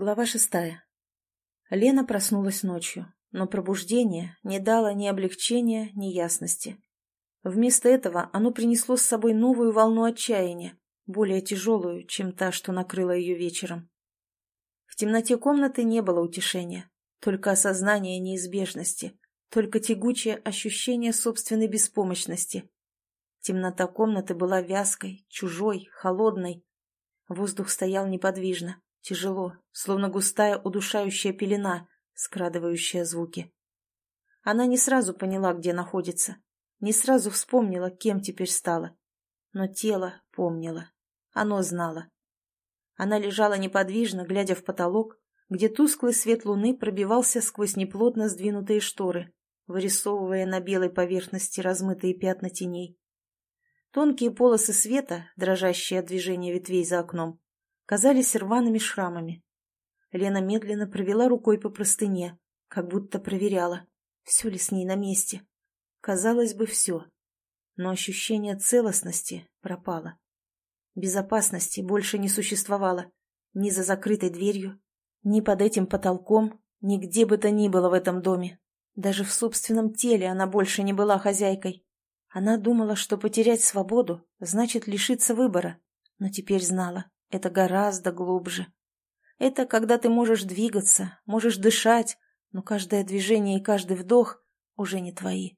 Глава шестая. Лена проснулась ночью, но пробуждение не дало ни облегчения, ни ясности. Вместо этого оно принесло с собой новую волну отчаяния, более тяжелую, чем та, что накрыла ее вечером. В темноте комнаты не было утешения, только осознание неизбежности, только тягучее ощущение собственной беспомощности. Темнота комнаты была вязкой, чужой, холодной. Воздух стоял неподвижно, Тяжело, словно густая удушающая пелена, скрадывающая звуки. Она не сразу поняла, где находится, не сразу вспомнила, кем теперь стала. Но тело помнило, оно знало. Она лежала неподвижно, глядя в потолок, где тусклый свет луны пробивался сквозь неплотно сдвинутые шторы, вырисовывая на белой поверхности размытые пятна теней. Тонкие полосы света, дрожащие от движения ветвей за окном, казались рваными шрамами. Лена медленно провела рукой по простыне, как будто проверяла, все ли с ней на месте. Казалось бы, все. Но ощущение целостности пропало. Безопасности больше не существовало. Ни за закрытой дверью, ни под этим потолком, ни где бы то ни было в этом доме. Даже в собственном теле она больше не была хозяйкой. Она думала, что потерять свободу значит лишиться выбора, но теперь знала, это гораздо глубже. Это когда ты можешь двигаться, можешь дышать, но каждое движение и каждый вдох уже не твои.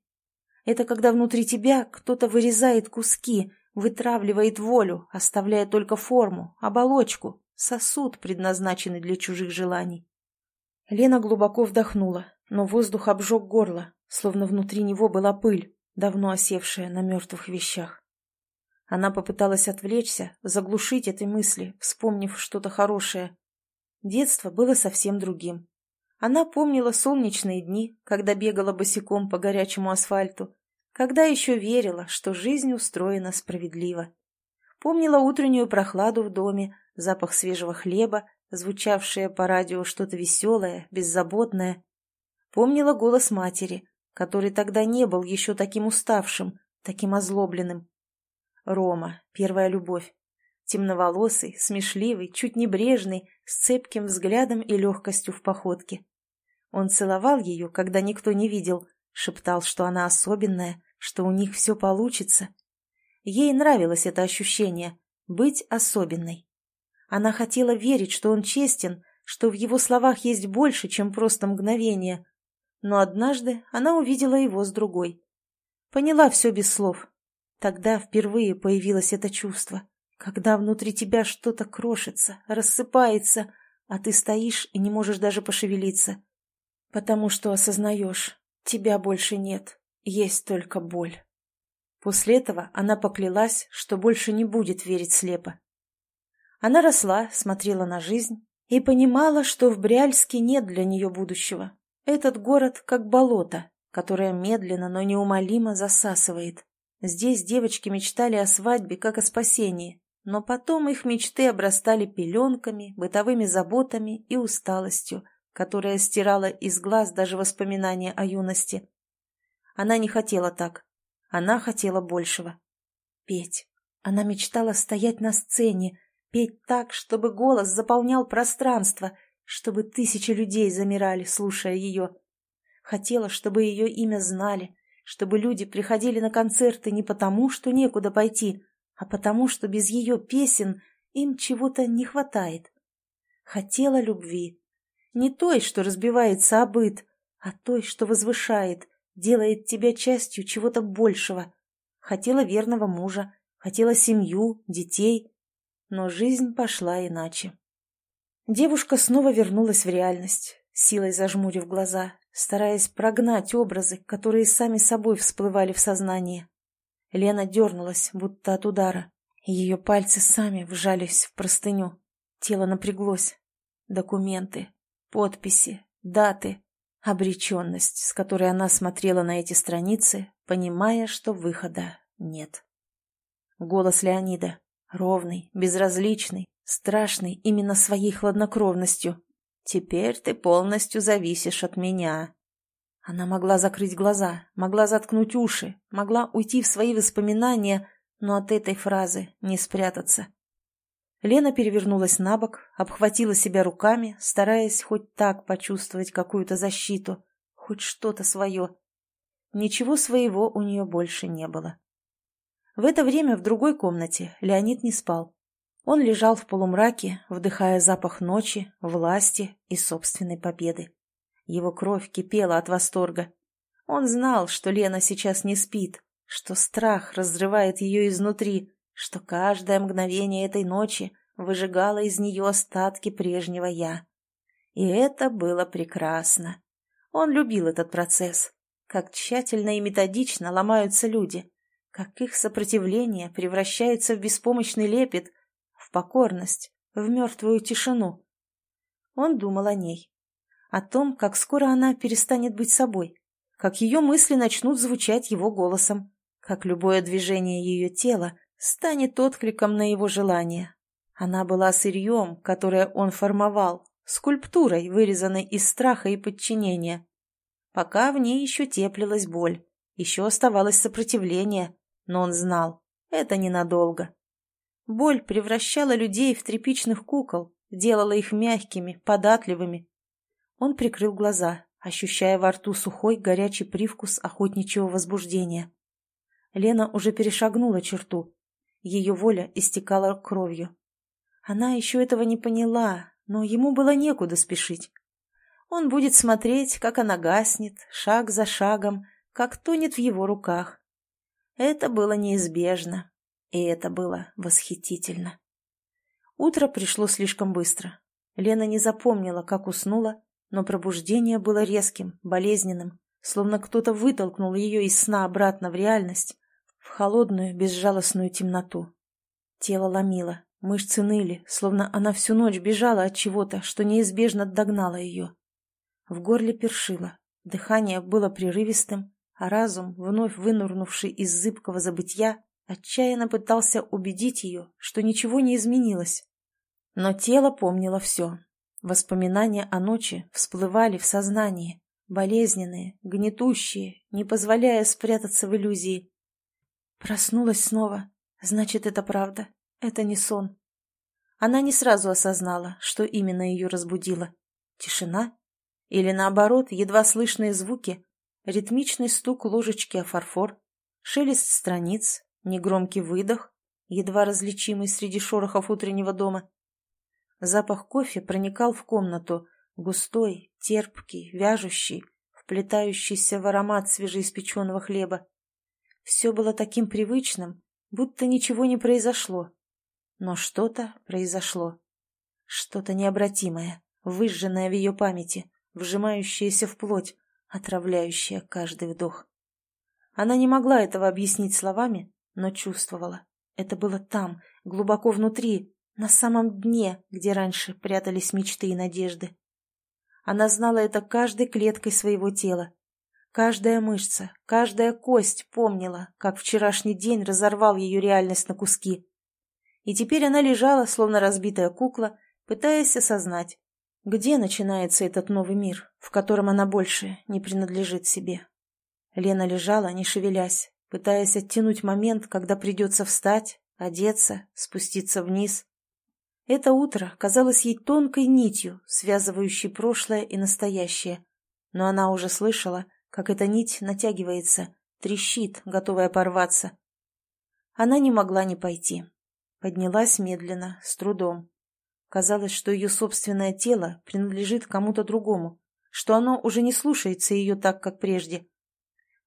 Это когда внутри тебя кто-то вырезает куски, вытравливает волю, оставляя только форму, оболочку, сосуд, предназначенный для чужих желаний. Лена глубоко вдохнула, но воздух обжег горло, словно внутри него была пыль, давно осевшая на мертвых вещах. Она попыталась отвлечься, заглушить этой мысли, вспомнив что-то хорошее. Детство было совсем другим. Она помнила солнечные дни, когда бегала босиком по горячему асфальту, когда еще верила, что жизнь устроена справедливо. Помнила утреннюю прохладу в доме, запах свежего хлеба, звучавшее по радио что-то веселое, беззаботное. Помнила голос матери, который тогда не был еще таким уставшим, таким озлобленным. Рома, первая любовь. Темноволосый, смешливый, чуть небрежный, с цепким взглядом и легкостью в походке. Он целовал ее, когда никто не видел, шептал, что она особенная, что у них все получится. Ей нравилось это ощущение — быть особенной. Она хотела верить, что он честен, что в его словах есть больше, чем просто мгновение. Но однажды она увидела его с другой. Поняла все без слов, Тогда впервые появилось это чувство, когда внутри тебя что-то крошится, рассыпается, а ты стоишь и не можешь даже пошевелиться, потому что осознаешь, тебя больше нет, есть только боль. После этого она поклялась, что больше не будет верить слепо. Она росла, смотрела на жизнь и понимала, что в Бряльске нет для нее будущего. Этот город как болото, которое медленно, но неумолимо засасывает. Здесь девочки мечтали о свадьбе как о спасении, но потом их мечты обрастали пеленками, бытовыми заботами и усталостью, которая стирала из глаз даже воспоминания о юности. Она не хотела так. Она хотела большего. Петь. Она мечтала стоять на сцене, петь так, чтобы голос заполнял пространство, чтобы тысячи людей замирали, слушая ее. Хотела, чтобы ее имя знали, чтобы люди приходили на концерты не потому, что некуда пойти, а потому, что без ее песен им чего-то не хватает. Хотела любви. Не той, что разбивается о а той, что возвышает, делает тебя частью чего-то большего. Хотела верного мужа, хотела семью, детей. Но жизнь пошла иначе. Девушка снова вернулась в реальность, силой зажмурив глаза, стараясь прогнать образы, которые сами собой всплывали в сознании. Лена дернулась, будто от удара. Ее пальцы сами вжались в простыню. Тело напряглось. Документы, подписи, даты, обреченность, с которой она смотрела на эти страницы, понимая, что выхода нет. Голос Леонида, ровный, безразличный, страшный именно своей хладнокровностью, Теперь ты полностью зависишь от меня». Она могла закрыть глаза, могла заткнуть уши, могла уйти в свои воспоминания, но от этой фразы не спрятаться. Лена перевернулась на бок, обхватила себя руками, стараясь хоть так почувствовать какую-то защиту, хоть что-то свое. Ничего своего у нее больше не было. В это время в другой комнате Леонид не спал. Он лежал в полумраке, вдыхая запах ночи, власти и собственной победы. Его кровь кипела от восторга. Он знал, что Лена сейчас не спит, что страх разрывает ее изнутри, что каждое мгновение этой ночи выжигало из нее остатки прежнего «я». И это было прекрасно. Он любил этот процесс, как тщательно и методично ломаются люди, как их сопротивление превращается в беспомощный лепет, покорность, в мертвую тишину. Он думал о ней, о том, как скоро она перестанет быть собой, как ее мысли начнут звучать его голосом, как любое движение ее тела станет откликом на его желание. Она была сырьем, которое он формовал, скульптурой, вырезанной из страха и подчинения. Пока в ней еще теплилась боль, еще оставалось сопротивление, но он знал, это ненадолго. Боль превращала людей в тряпичных кукол, делала их мягкими, податливыми. Он прикрыл глаза, ощущая во рту сухой горячий привкус охотничьего возбуждения. Лена уже перешагнула черту. Ее воля истекала кровью. Она еще этого не поняла, но ему было некуда спешить. Он будет смотреть, как она гаснет, шаг за шагом, как тонет в его руках. Это было неизбежно, и это было восхитительно. Утро пришло слишком быстро. Лена не запомнила, как уснула, но пробуждение было резким, болезненным, словно кто-то вытолкнул ее из сна обратно в реальность, в холодную, безжалостную темноту. Тело ломило, мышцы ныли, словно она всю ночь бежала от чего-то, что неизбежно догнало ее. В горле першило, дыхание было прерывистым, а разум, вновь вынурнувший из зыбкого забытья, отчаянно пытался убедить ее, что ничего не изменилось. Но тело помнило все, Воспоминания о ночи всплывали в сознании, болезненные, гнетущие, не позволяя спрятаться в иллюзии. Проснулась снова. Значит, это правда. Это не сон. Она не сразу осознала, что именно ее разбудило. Тишина? Или наоборот, едва слышные звуки? Ритмичный стук ложечки о фарфор? Шелест страниц? Негромкий выдох? Едва различимый среди шорохов утреннего дома? Запах кофе проникал в комнату, густой, терпкий, вяжущий, вплетающийся в аромат свежеиспеченного хлеба. Все было таким привычным, будто ничего не произошло. Но что-то произошло. Что-то необратимое, выжженное в ее памяти, вжимающееся в плоть, отравляющее каждый вдох. Она не могла этого объяснить словами, но чувствовала. Это было там, глубоко внутри, на самом дне, где раньше прятались мечты и надежды. Она знала это каждой клеткой своего тела. Каждая мышца, каждая кость помнила, как вчерашний день разорвал ее реальность на куски. И теперь она лежала, словно разбитая кукла, пытаясь осознать, где начинается этот новый мир, в котором она больше не принадлежит себе. Лена лежала, не шевелясь, пытаясь оттянуть момент, когда придется встать, одеться, спуститься вниз, это утро казалось ей тонкой нитью, связывающей прошлое и настоящее. Но она уже слышала, как эта нить натягивается, трещит, готовая порваться. Она не могла не пойти. Поднялась медленно, с трудом. Казалось, что ее собственное тело принадлежит кому-то другому, что оно уже не слушается ее так, как прежде.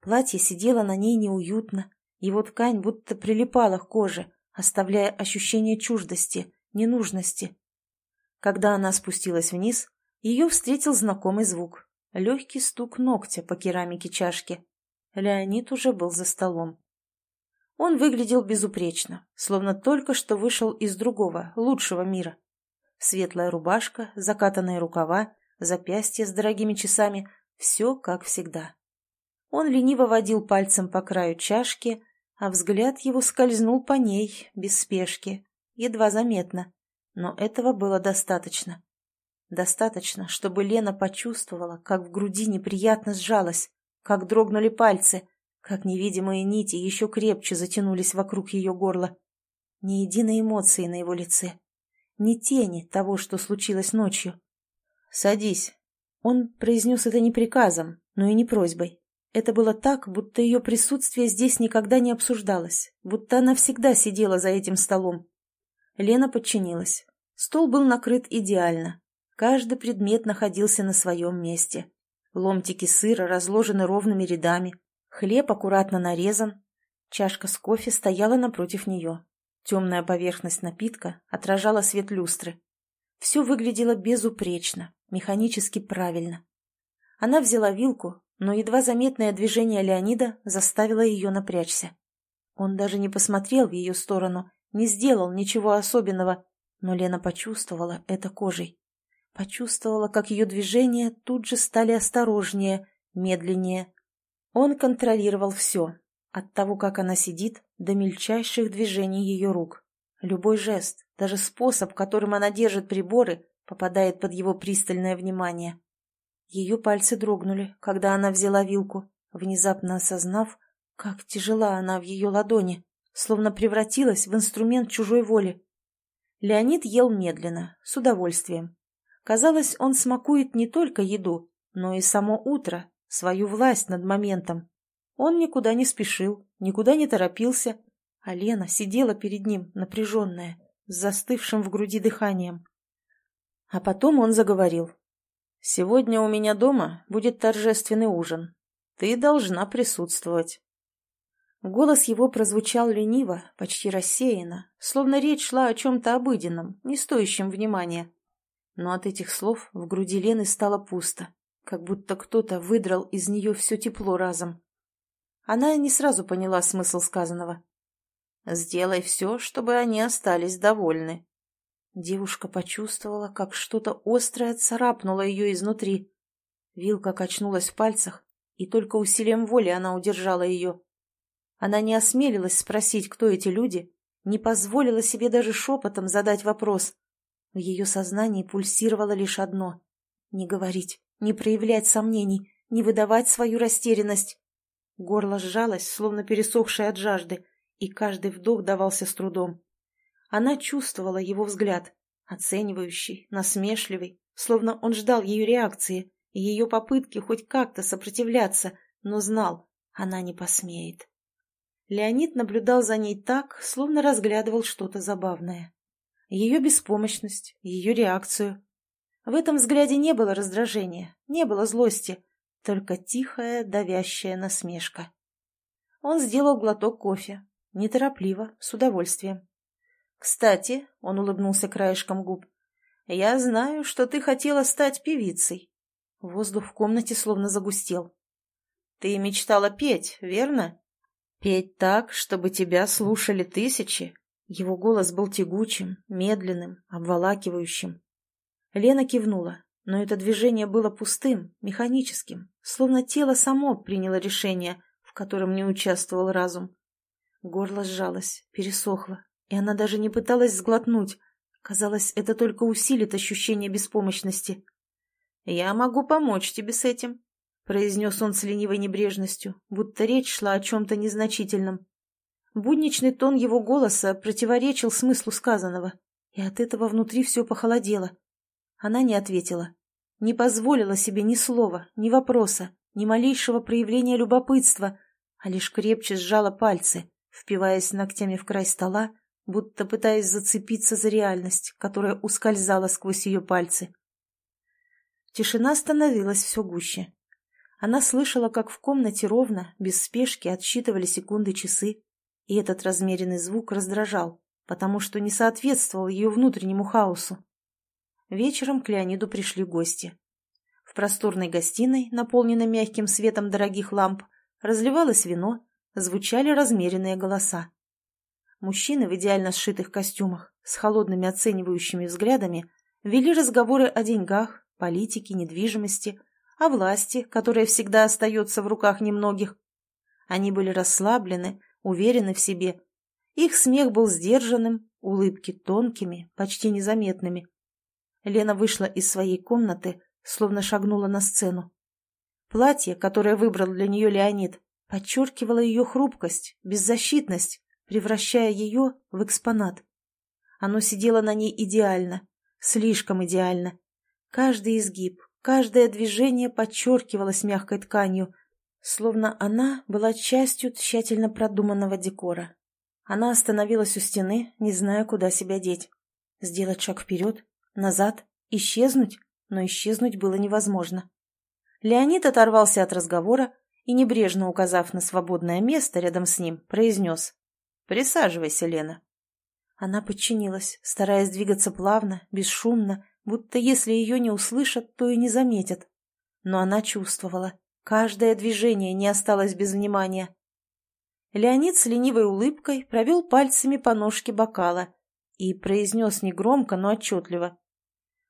Платье сидело на ней неуютно, его ткань будто прилипала к коже, оставляя ощущение чуждости, ненужности. Когда она спустилась вниз, ее встретил знакомый звук. Легкий стук ногтя по керамике чашки. Леонид уже был за столом. Он выглядел безупречно, словно только что вышел из другого, лучшего мира. Светлая рубашка, закатанные рукава, запястья с дорогими часами — все как всегда. Он лениво водил пальцем по краю чашки, а взгляд его скользнул по ней, без спешки, едва заметно, но этого было достаточно. Достаточно, чтобы Лена почувствовала, как в груди неприятно сжалась, как дрогнули пальцы, как невидимые нити еще крепче затянулись вокруг ее горла. Ни единой эмоции на его лице, ни тени того, что случилось ночью. «Садись». Он произнес это не приказом, но и не просьбой. Это было так, будто ее присутствие здесь никогда не обсуждалось, будто она всегда сидела за этим столом. Лена подчинилась. Стол был накрыт идеально. Каждый предмет находился на своем месте. Ломтики сыра разложены ровными рядами, хлеб аккуратно нарезан, чашка с кофе стояла напротив нее. Темная поверхность напитка отражала свет люстры. Все выглядело безупречно, механически правильно. Она взяла вилку, но едва заметное движение Леонида заставило ее напрячься. Он даже не посмотрел в ее сторону, не сделал ничего особенного, но Лена почувствовала это кожей. Почувствовала, как ее движения тут же стали осторожнее, медленнее. Он контролировал все, от того, как она сидит, до мельчайших движений ее рук. Любой жест, даже способ, которым она держит приборы, попадает под его пристальное внимание. Ее пальцы дрогнули, когда она взяла вилку, внезапно осознав, как тяжела она в ее ладони, словно превратилась в инструмент чужой воли. Леонид ел медленно, с удовольствием. Казалось, он смакует не только еду, но и само утро, свою власть над моментом. Он никуда не спешил, никуда не торопился, а Лена сидела перед ним, напряженная, с застывшим в груди дыханием. А потом он заговорил. «Сегодня у меня дома будет торжественный ужин. Ты должна присутствовать». Голос его прозвучал лениво, почти рассеянно, словно речь шла о чем-то обыденном, не стоящем внимания. Но от этих слов в груди Лены стало пусто, как будто кто-то выдрал из нее все тепло разом. Она не сразу поняла смысл сказанного. «Сделай все, чтобы они остались довольны». Девушка почувствовала, как что-то острое царапнуло ее изнутри. Вилка качнулась в пальцах, и только усилием воли она удержала ее. Она не осмелилась спросить, кто эти люди, не позволила себе даже шепотом задать вопрос. В ее сознании пульсировало лишь одно — не говорить, не проявлять сомнений, не выдавать свою растерянность. Горло сжалось, словно пересохшее от жажды, и каждый вдох давался с трудом. Она чувствовала его взгляд, оценивающий, насмешливый, словно он ждал ее реакции и ее попытки хоть как-то сопротивляться, но знал, она не посмеет. Леонид наблюдал за ней так, словно разглядывал что-то забавное. Ее беспомощность, ее реакцию. В этом взгляде не было раздражения, не было злости, только тихая, давящая насмешка. Он сделал глоток кофе, неторопливо, с удовольствием. «Кстати», — он улыбнулся краешком губ, — «я знаю, что ты хотела стать певицей». Воздух в комнате словно загустел. «Ты мечтала петь, верно?» «Петь так, чтобы тебя слушали тысячи?» Его голос был тягучим, медленным, обволакивающим. Лена кивнула, но это движение было пустым, механическим, словно тело само приняло решение, в котором не участвовал разум. Горло сжалось, пересохло, и она даже не пыталась сглотнуть. Казалось, это только усилит ощущение беспомощности. «Я могу помочь тебе с этим», — произнес он с ленивой небрежностью, будто речь шла о чем-то незначительном. Будничный тон его голоса противоречил смыслу сказанного, и от этого внутри все похолодело. Она не ответила, не позволила себе ни слова, ни вопроса, ни малейшего проявления любопытства, а лишь крепче сжала пальцы, впиваясь ногтями в край стола, будто пытаясь зацепиться за реальность, которая ускользала сквозь ее пальцы. Тишина становилась все гуще. Она слышала, как в комнате ровно, без спешки отсчитывали секунды часы, и этот размеренный звук раздражал, потому что не соответствовал ее внутреннему хаосу. Вечером к Леониду пришли гости. В просторной гостиной, наполненной мягким светом дорогих ламп, разливалось вино, звучали размеренные голоса. Мужчины в идеально сшитых костюмах, с холодными оценивающими взглядами, вели разговоры о деньгах, политике, недвижимости, о власти, которая всегда остается в руках немногих. Они были расслаблены, уверены в себе. Их смех был сдержанным, улыбки тонкими, почти незаметными. Лена вышла из своей комнаты, словно шагнула на сцену. Платье, которое выбрал для нее Леонид, подчеркивало ее хрупкость, беззащитность, превращая ее в экспонат. Оно сидело на ней идеально, слишком идеально. Каждый изгиб, каждое движение подчеркивалось мягкой тканью, словно она была частью тщательно продуманного декора. Она остановилась у стены, не зная, куда себя деть. Сделать шаг вперед, назад, исчезнуть, но исчезнуть было невозможно. Леонид оторвался от разговора и, небрежно указав на свободное место рядом с ним, произнес «Присаживайся, Лена». Она подчинилась, стараясь двигаться плавно, бесшумно, будто если ее не услышат, то и не заметят. Но она чувствовала, каждое движение не осталось без внимания. Леонид с ленивой улыбкой провел пальцами по ножке бокала и произнес негромко, но отчетливо.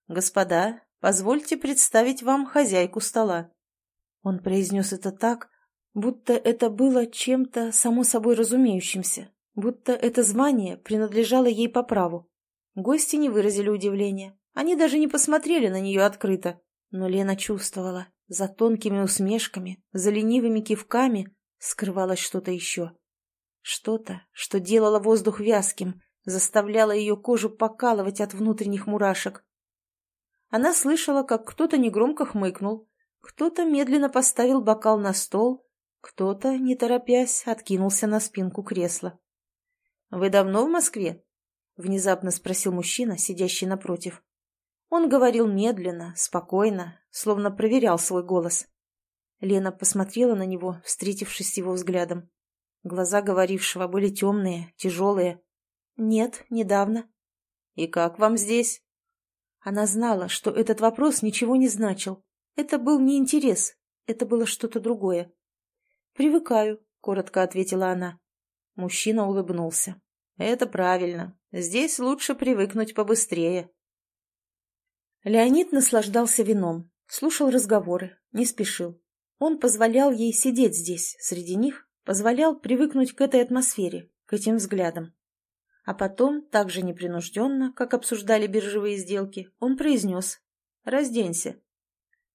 «Господа, позвольте представить вам хозяйку стола». Он произнес это так, будто это было чем-то само собой разумеющимся, будто это звание принадлежало ей по праву. Гости не выразили удивления, они даже не посмотрели на нее открыто, но Лена чувствовала, за тонкими усмешками, за ленивыми кивками скрывалось что-то еще. Что-то, что делало воздух вязким, заставляло ее кожу покалывать от внутренних мурашек. Она слышала, как кто-то негромко хмыкнул, кто-то медленно поставил бокал на стол, кто-то, не торопясь, откинулся на спинку кресла. «Вы давно в Москве?» — внезапно спросил мужчина, сидящий напротив. Он говорил медленно, спокойно, словно проверял свой голос. Лена посмотрела на него, встретившись с его взглядом. Глаза говорившего были темные, тяжелые. «Нет, недавно». «И как вам здесь?» Она знала, что этот вопрос ничего не значил. Это был не интерес, это было что-то другое. «Привыкаю», — коротко ответила она. Мужчина улыбнулся. «Это правильно. Здесь лучше привыкнуть побыстрее». Леонид наслаждался вином, слушал разговоры, не спешил. Он позволял ей сидеть здесь, среди них, позволял привыкнуть к этой атмосфере, к этим взглядам. А потом, так же непринужденно, как обсуждали биржевые сделки, он произнес «Разденься».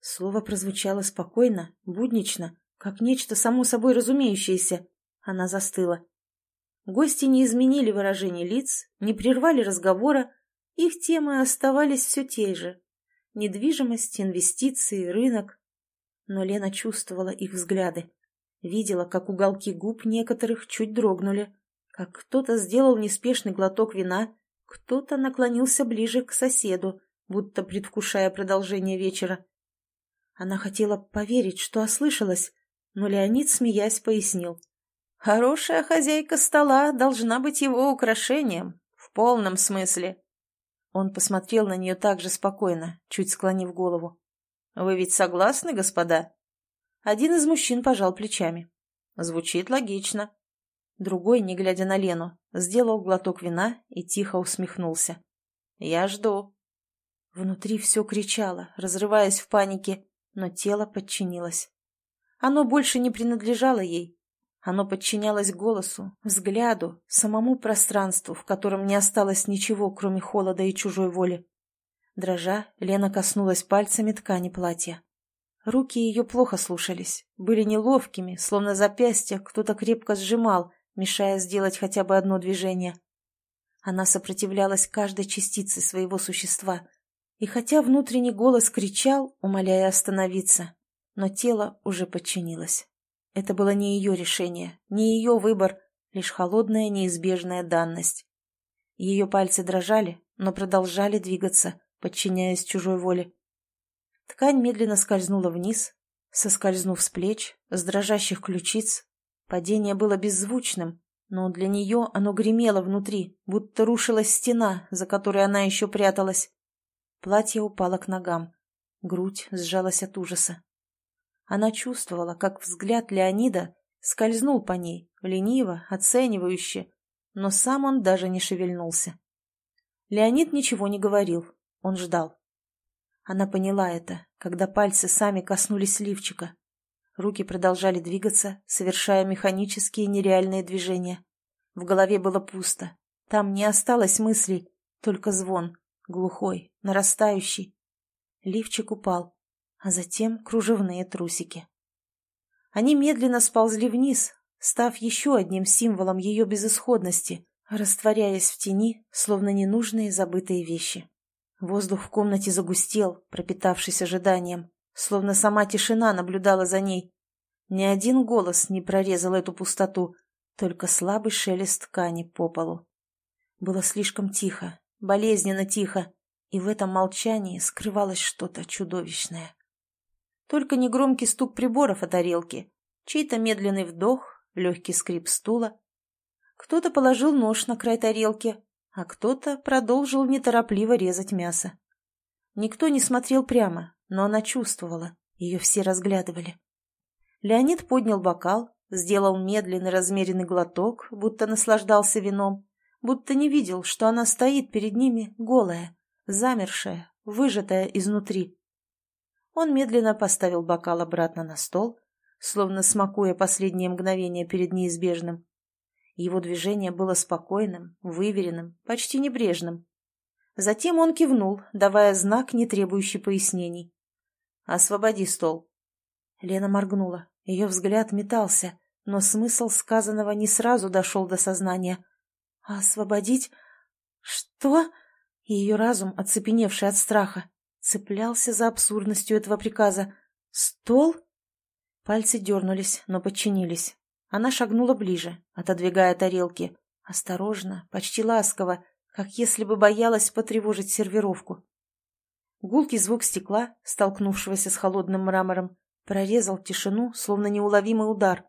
Слово прозвучало спокойно, буднично, как нечто само собой разумеющееся. Она застыла. Гости не изменили выражение лиц, не прервали разговора, их темы оставались все те же. Недвижимость, инвестиции, рынок. Но Лена чувствовала их взгляды. Видела, как уголки губ некоторых чуть дрогнули, как кто-то сделал неспешный глоток вина, кто-то наклонился ближе к соседу, будто предвкушая продолжение вечера. Она хотела поверить, что ослышалась, но Леонид, смеясь, пояснил. «Хорошая хозяйка стола должна быть его украшением, в полном смысле». Он посмотрел на нее так же спокойно, чуть склонив голову. «Вы ведь согласны, господа?» Один из мужчин пожал плечами. Звучит логично. Другой, не глядя на Лену, сделал глоток вина и тихо усмехнулся. «Я жду». Внутри все кричало, разрываясь в панике, но тело подчинилось. Оно больше не принадлежало ей. Оно подчинялось голосу, взгляду, самому пространству, в котором не осталось ничего, кроме холода и чужой воли. Дрожа, Лена коснулась пальцами ткани платья. Руки ее плохо слушались, были неловкими, словно запястья кто-то крепко сжимал, мешая сделать хотя бы одно движение. Она сопротивлялась каждой частице своего существа, и хотя внутренний голос кричал, умоляя остановиться, но тело уже подчинилось. Это было не ее решение, не ее выбор, лишь холодная неизбежная данность. Ее пальцы дрожали, но продолжали двигаться, подчиняясь чужой воле. Ткань медленно скользнула вниз, соскользнув с плеч, с дрожащих ключиц. Падение было беззвучным, но для нее оно гремело внутри, будто рушилась стена, за которой она еще пряталась. Платье упало к ногам. Грудь сжалась от ужаса. Она чувствовала, как взгляд Леонида скользнул по ней, лениво, оценивающе, но сам он даже не шевельнулся. Леонид ничего не говорил, он ждал. Она поняла это, когда пальцы сами коснулись лифчика. Руки продолжали двигаться, совершая механические нереальные движения. В голове было пусто. Там не осталось мыслей, только звон, глухой, нарастающий. Лифчик упал, а затем кружевные трусики. Они медленно сползли вниз, став еще одним символом ее безысходности, растворяясь в тени, словно ненужные забытые вещи. Воздух в комнате загустел, пропитавшись ожиданием, словно сама тишина наблюдала за ней. Ни один голос не прорезал эту пустоту, только слабый шелест ткани по полу. Было слишком тихо, болезненно тихо, и в этом молчании скрывалось что-то чудовищное. Только негромкий стук приборов о тарелке, чей-то медленный вдох, легкий скрип стула. Кто-то положил нож на край тарелки, а кто-то продолжил неторопливо резать мясо. Никто не смотрел прямо, но она чувствовала, ее все разглядывали. Леонид поднял бокал, сделал медленный размеренный глоток, будто наслаждался вином, будто не видел, что она стоит перед ними голая, замершая, выжатая изнутри. Он медленно поставил бокал обратно на стол, словно смакуя последние мгновения перед неизбежным. Его движение было спокойным, выверенным, почти небрежным. Затем он кивнул, давая знак, не требующий пояснений. «Освободи стол». Лена моргнула. Ее взгляд метался, но смысл сказанного не сразу дошел до сознания. «Освободить? Что?» Ее разум, оцепеневший от страха, цеплялся за абсурдностью этого приказа. «Стол?» Пальцы дернулись, но подчинились. Она шагнула ближе, отодвигая тарелки. Осторожно, почти ласково, как если бы боялась потревожить сервировку. Гулкий звук стекла, столкнувшегося с холодным мрамором, прорезал тишину, словно неуловимый удар.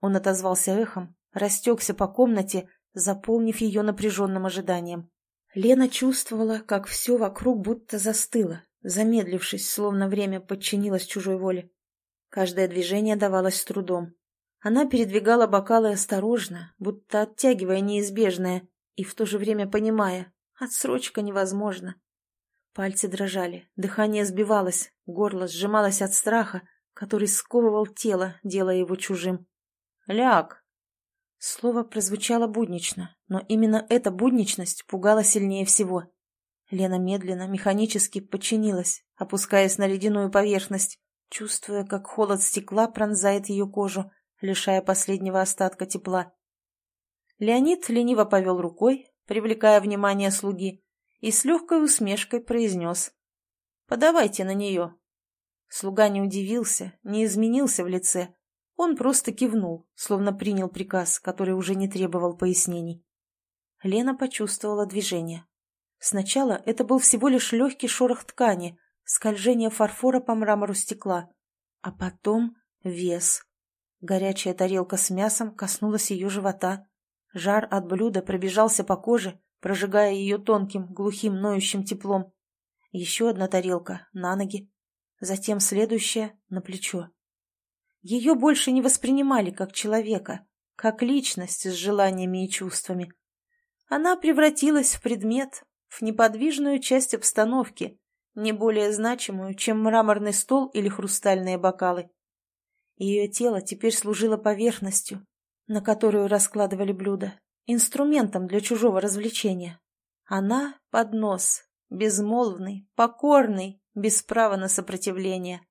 Он отозвался эхом, растекся по комнате, заполнив ее напряженным ожиданием. Лена чувствовала, как все вокруг будто застыло, замедлившись, словно время подчинилось чужой воле. Каждое движение давалось с трудом. Она передвигала бокалы осторожно, будто оттягивая неизбежное, и в то же время понимая, отсрочка невозможна. Пальцы дрожали, дыхание сбивалось, горло сжималось от страха, который сковывал тело, делая его чужим. «Ляг!» Слово прозвучало буднично, но именно эта будничность пугала сильнее всего. Лена медленно, механически подчинилась, опускаясь на ледяную поверхность, чувствуя, как холод стекла пронзает ее кожу, лишая последнего остатка тепла. Леонид лениво повел рукой, привлекая внимание слуги, и с легкой усмешкой произнес «Подавайте на нее». Слуга не удивился, не изменился в лице, он просто кивнул, словно принял приказ, который уже не требовал пояснений. Лена почувствовала движение. Сначала это был всего лишь легкий шорох ткани, скольжение фарфора по мрамору стекла, а потом вес. Горячая тарелка с мясом коснулась ее живота. Жар от блюда пробежался по коже, прожигая ее тонким, глухим, ноющим теплом. Еще одна тарелка на ноги, затем следующая на плечо. Ее больше не воспринимали как человека, как личность с желаниями и чувствами. Она превратилась в предмет, в неподвижную часть обстановки, не более значимую, чем мраморный стол или хрустальные бокалы. Ее тело теперь служило поверхностью, на которую раскладывали блюда, инструментом для чужого развлечения. Она — поднос, безмолвный, покорный, без права на сопротивление.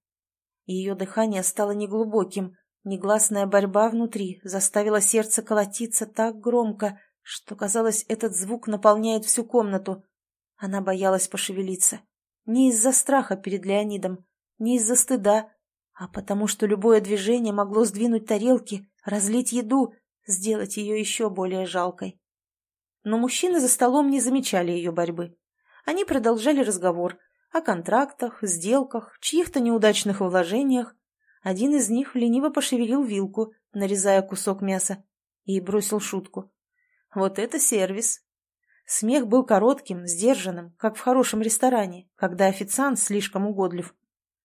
Ее дыхание стало неглубоким, негласная борьба внутри заставила сердце колотиться так громко, что, казалось, этот звук наполняет всю комнату. Она боялась пошевелиться. Не из-за страха перед Леонидом, не из-за стыда, а потому что любое движение могло сдвинуть тарелки, разлить еду, сделать ее еще более жалкой. Но мужчины за столом не замечали ее борьбы. Они продолжали разговор, о контрактах, сделках, чьих-то неудачных вложениях. Один из них лениво пошевелил вилку, нарезая кусок мяса, и бросил шутку. Вот это сервис! Смех был коротким, сдержанным, как в хорошем ресторане, когда официант слишком угодлив.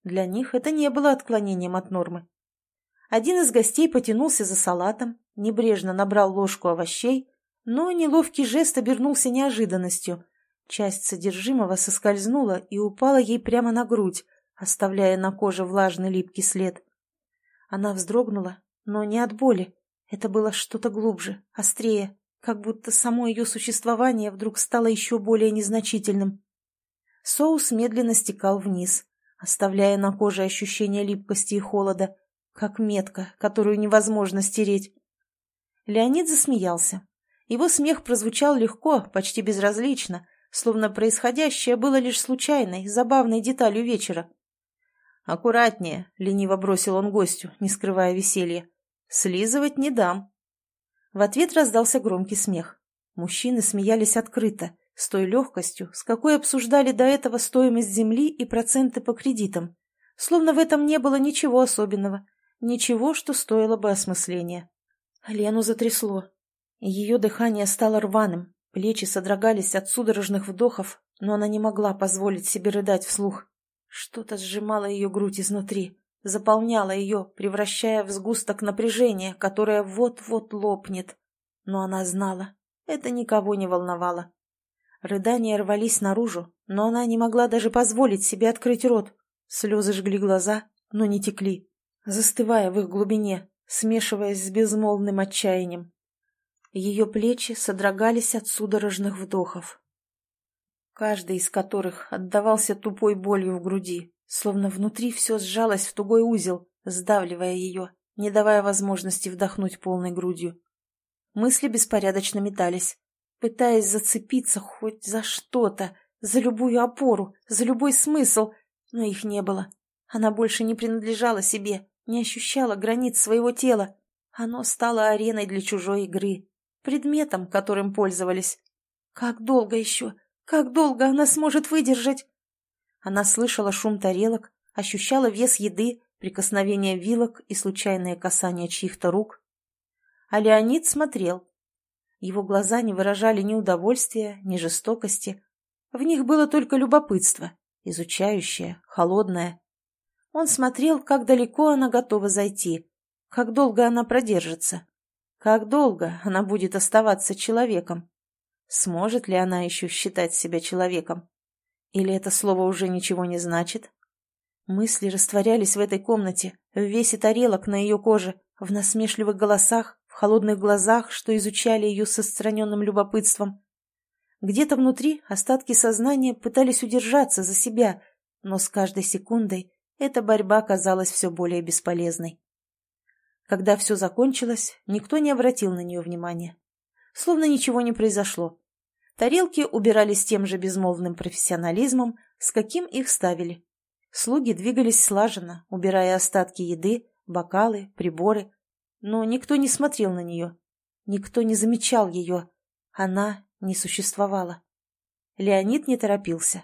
Для них это не было отклонением от нормы. Один из гостей потянулся за салатом, небрежно набрал ложку овощей, но неловкий жест обернулся неожиданностью, Часть содержимого соскользнула и упала ей прямо на грудь, оставляя на коже влажный липкий след. Она вздрогнула, но не от боли. Это было что-то глубже, острее, как будто само ее существование вдруг стало еще более незначительным. Соус медленно стекал вниз, оставляя на коже ощущение липкости и холода, как метка, которую невозможно стереть. Леонид засмеялся. Его смех прозвучал легко, почти безразлично, словно происходящее было лишь случайной, забавной деталью вечера. «Аккуратнее», — лениво бросил он гостю, не скрывая веселья. «Слизывать не дам». В ответ раздался громкий смех. Мужчины смеялись открыто, с той легкостью, с какой обсуждали до этого стоимость земли и проценты по кредитам, словно в этом не было ничего особенного, ничего, что стоило бы осмысления. Лену затрясло. Ее дыхание стало рваным, плечи содрогались от судорожных вдохов, но она не могла позволить себе рыдать вслух. Что-то сжимало ее грудь изнутри, заполняло ее, превращая в сгусток напряжения, которое вот-вот лопнет. Но она знала, это никого не волновало. Рыдания рвались наружу, но она не могла даже позволить себе открыть рот. Слезы жгли глаза, но не текли, застывая в их глубине, смешиваясь с безмолвным отчаянием. Ее плечи содрогались от судорожных вдохов, каждый из которых отдавался тупой болью в груди, словно внутри все сжалось в тугой узел, сдавливая ее, не давая возможности вдохнуть полной грудью. Мысли беспорядочно метались, пытаясь зацепиться хоть за что-то, за любую опору, за любой смысл, но их не было. Она больше не принадлежала себе, не ощущала границ своего тела. Оно стало ареной для чужой игры, предметом, которым пользовались. Как долго еще? Как долго она сможет выдержать? Она слышала шум тарелок, ощущала вес еды, прикосновение вилок и случайное касание чьих-то рук. А Леонид смотрел. Его глаза не выражали ни удовольствия, ни жестокости. В них было только любопытство, изучающее, холодное. Он смотрел, как далеко она готова зайти, как долго она продержится. Как долго она будет оставаться человеком? Сможет ли она еще считать себя человеком? Или это слово уже ничего не значит? Мысли растворялись в этой комнате, в весе тарелок на ее коже, в насмешливых голосах, в холодных глазах, что изучали ее с отстраненным любопытством. Где-то внутри остатки сознания пытались удержаться за себя, но с каждой секундой эта борьба казалась все более бесполезной. Когда все закончилось, никто не обратил на нее внимания. Словно ничего не произошло. Тарелки убирались тем же безмолвным профессионализмом, с каким их ставили. Слуги двигались слаженно, убирая остатки еды, бокалы, приборы. Но никто не смотрел на нее. Никто не замечал ее. Она не существовала. Леонид не торопился.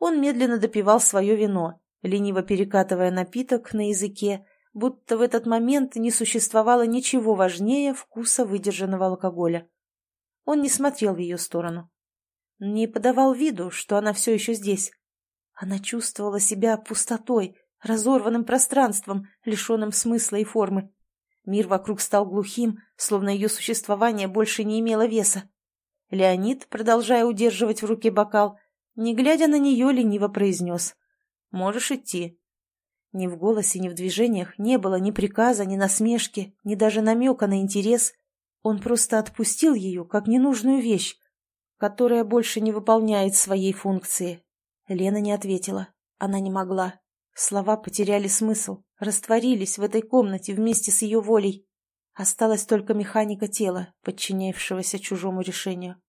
Он медленно допивал свое вино, лениво перекатывая напиток на языке будто в этот момент не существовало ничего важнее вкуса выдержанного алкоголя. Он не смотрел в ее сторону. Не подавал виду, что она все еще здесь. Она чувствовала себя пустотой, разорванным пространством, лишенным смысла и формы. Мир вокруг стал глухим, словно ее существование больше не имело веса. Леонид, продолжая удерживать в руке бокал, не глядя на нее, лениво произнес. «Можешь идти. Ни в голосе, ни в движениях не было ни приказа, ни насмешки, ни даже намека на интерес. Он просто отпустил ее, как ненужную вещь, которая больше не выполняет своей функции. Лена не ответила. Она не могла. Слова потеряли смысл, растворились в этой комнате вместе с ее волей. Осталась только механика тела, подчинявшегося чужому решению.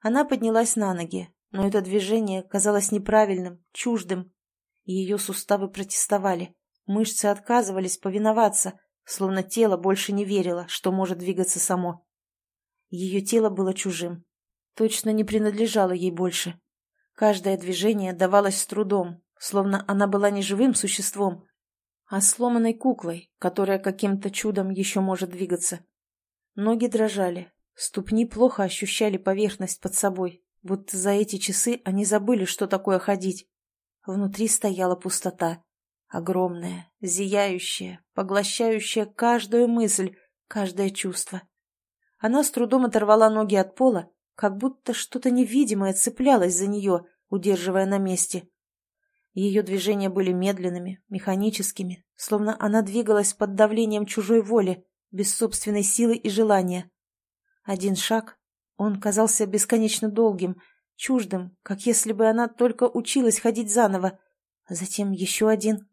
Она поднялась на ноги, но это движение казалось неправильным, чуждым, ее суставы протестовали, мышцы отказывались повиноваться, словно тело больше не верило, что может двигаться само. Ее тело было чужим, точно не принадлежало ей больше. Каждое движение давалось с трудом, словно она была не живым существом, а сломанной куклой, которая каким-то чудом еще может двигаться. Ноги дрожали, ступни плохо ощущали поверхность под собой, будто за эти часы они забыли, что такое ходить. Внутри стояла пустота. Огромная, зияющая, поглощающая каждую мысль, каждое чувство. Она с трудом оторвала ноги от пола, как будто что-то невидимое цеплялось за нее, удерживая на месте. Ее движения были медленными, механическими, словно она двигалась под давлением чужой воли, без собственной силы и желания. Один шаг, он казался бесконечно долгим, чуждым, как если бы она только училась ходить заново. А затем еще один.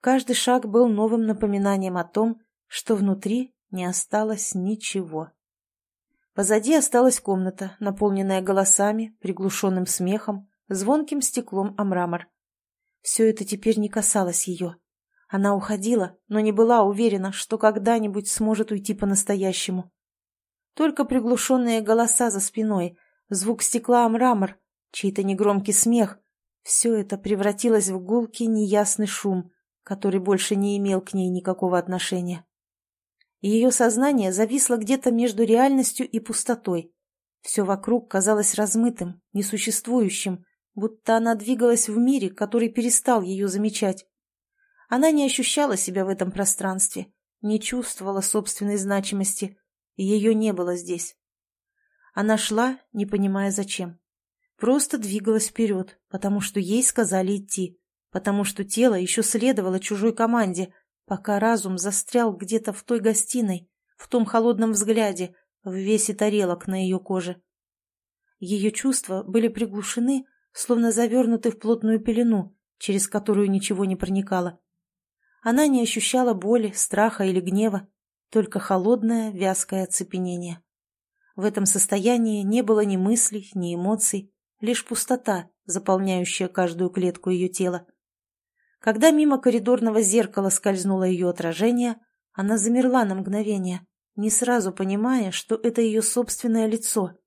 Каждый шаг был новым напоминанием о том, что внутри не осталось ничего. Позади осталась комната, наполненная голосами, приглушенным смехом, звонким стеклом о мрамор. Все это теперь не касалось ее. Она уходила, но не была уверена, что когда-нибудь сможет уйти по-настоящему. Только приглушенные голоса за спиной, звук стекла о мрамор, чей-то негромкий смех — все это превратилось в гулкий неясный шум, который больше не имел к ней никакого отношения. Ее сознание зависло где-то между реальностью и пустотой. Все вокруг казалось размытым, несуществующим, будто она двигалась в мире, который перестал ее замечать. Она не ощущала себя в этом пространстве, не чувствовала собственной значимости, и ее не было здесь. Она шла, не понимая зачем. Просто двигалась вперед, потому что ей сказали идти, потому что тело еще следовало чужой команде, пока разум застрял где-то в той гостиной, в том холодном взгляде, в весе тарелок на ее коже. Ее чувства были приглушены, словно завернуты в плотную пелену, через которую ничего не проникало. Она не ощущала боли, страха или гнева, только холодное, вязкое оцепенение. В этом состоянии не было ни мыслей, ни эмоций, лишь пустота, заполняющая каждую клетку ее тела. Когда мимо коридорного зеркала скользнуло ее отражение, она замерла на мгновение, не сразу понимая, что это ее собственное лицо.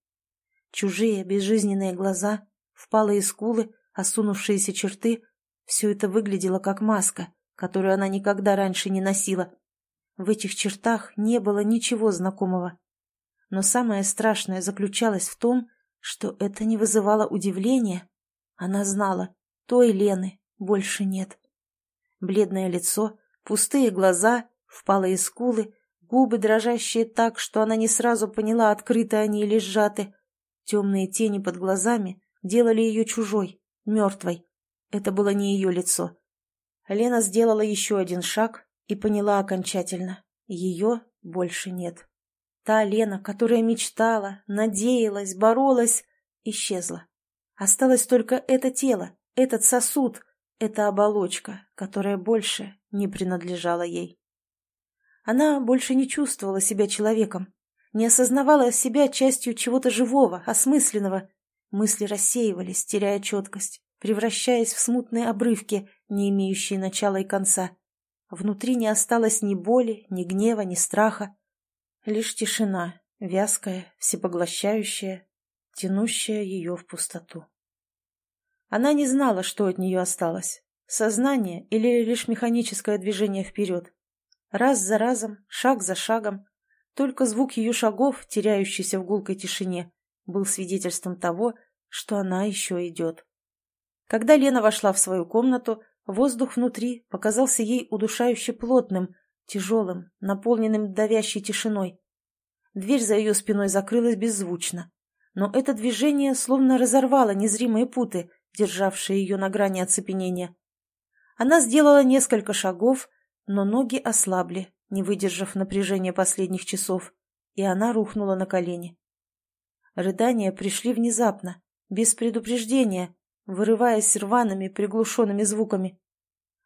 Чужие безжизненные глаза, впалые скулы, осунувшиеся черты — все это выглядело как маска, которую она никогда раньше не носила. В этих чертах не было ничего знакомого. Но самое страшное заключалось в том, что это не вызывало удивления. Она знала, той Лены больше нет. Бледное лицо, пустые глаза, впалые скулы, губы, дрожащие так, что она не сразу поняла, открыты они или сжаты. Темные тени под глазами делали ее чужой, мертвой. Это было не ее лицо. Лена сделала еще один шаг и поняла окончательно. Ее больше нет. Та Лена, которая мечтала, надеялась, боролась, исчезла. Осталось только это тело, этот сосуд, эта оболочка, которая больше не принадлежала ей. Она больше не чувствовала себя человеком, не осознавала себя частью чего-то живого, осмысленного. Мысли рассеивались, теряя четкость, превращаясь в смутные обрывки, не имеющие начала и конца. Внутри не осталось ни боли, ни гнева, ни страха. Лишь тишина, вязкая, всепоглощающая, тянущая ее в пустоту. Она не знала, что от нее осталось. Сознание или лишь механическое движение вперед. Раз за разом, шаг за шагом. Только звук ее шагов, теряющийся в гулкой тишине, был свидетельством того, что она еще идет. Когда Лена вошла в свою комнату, воздух внутри показался ей удушающе плотным, тяжелым, наполненным давящей тишиной. Дверь за ее спиной закрылась беззвучно. Но это движение словно разорвало незримые путы, державшие ее на грани оцепенения. Она сделала несколько шагов, но ноги ослабли, не выдержав напряжения последних часов, и она рухнула на колени. Рыдания пришли внезапно, без предупреждения, вырываясь рваными приглушенными звуками.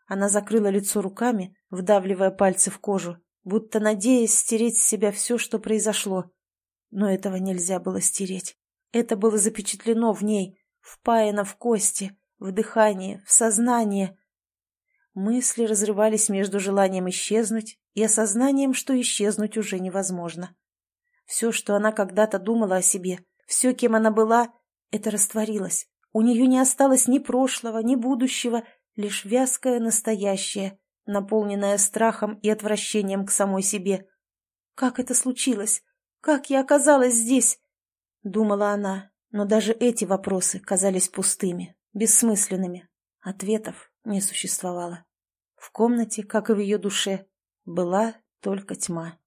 Она закрыла лицо руками, вдавливая пальцы в кожу, будто надеясь стереть с себя все, что произошло. Но этого нельзя было стереть. Это было запечатлено в ней, впаяно в кости, в дыхание, в сознание. Мысли разрывались между желанием исчезнуть и осознанием, что исчезнуть уже невозможно. Все, что она когда-то думала о себе, все, кем она была, это растворилось. У нее не осталось ни прошлого, ни будущего, лишь вязкое настоящее, наполненное страхом и отвращением к самой себе. «Как это случилось? Как я оказалась здесь?» — думала она, но даже эти вопросы казались пустыми, бессмысленными. Ответов не существовало. В комнате, как и в ее душе, была только тьма.